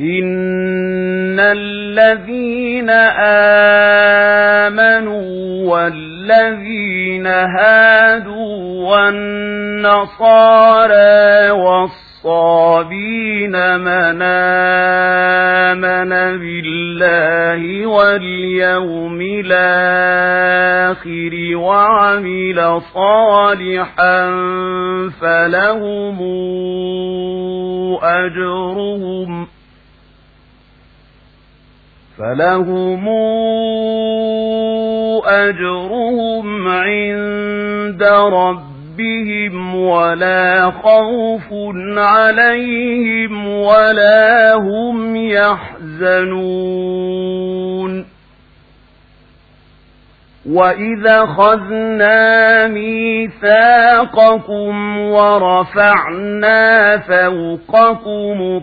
إن الذين آمنوا والذين هادوا والنصارى والصابين من آمن بالله واليوم الآخر وعمل صالحا فلهم أجرهم فلهم أجرهم عند ربهم ولا خوف عليهم ولا هم يحزنون. وَإِذَا خَذْنَا مِيثَاقَكُمْ وَرَفَعْنَا فَوْقَكُمُ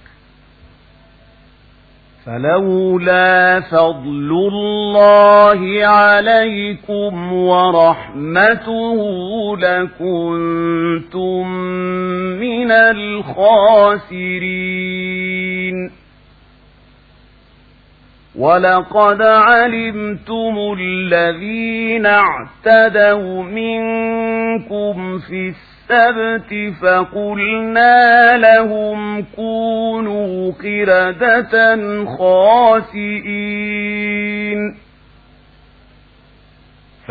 فلولا فضل الله عليكم ورحمته لكنتم من الخاسرين ولقد علمتم الذين اعتدوا منكم في السبت فقلنا لهم كونوا قردة خاسئين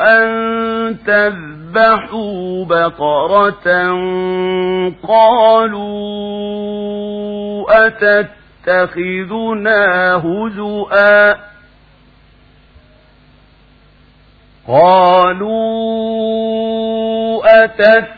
أَن تَذْبَحُوا بَقَرَةً قَالُوا أَتَتَّخِذُنَا هُزُوًا قالوا أتتخذنا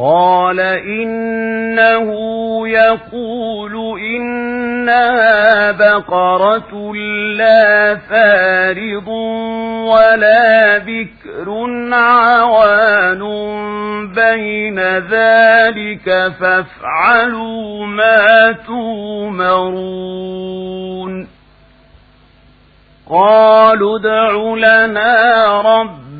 قال إنه يقول إنها بقرة لا فارض ولا بكر عوان بين ذلك فافعلوا ما تومرون قالوا ادع لنا رب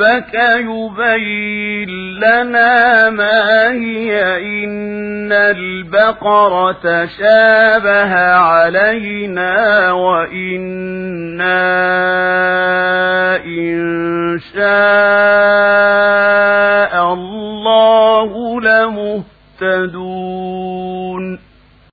ربك يبين لنا ما هي إن البقرة شابه علينا وإنا إن شاء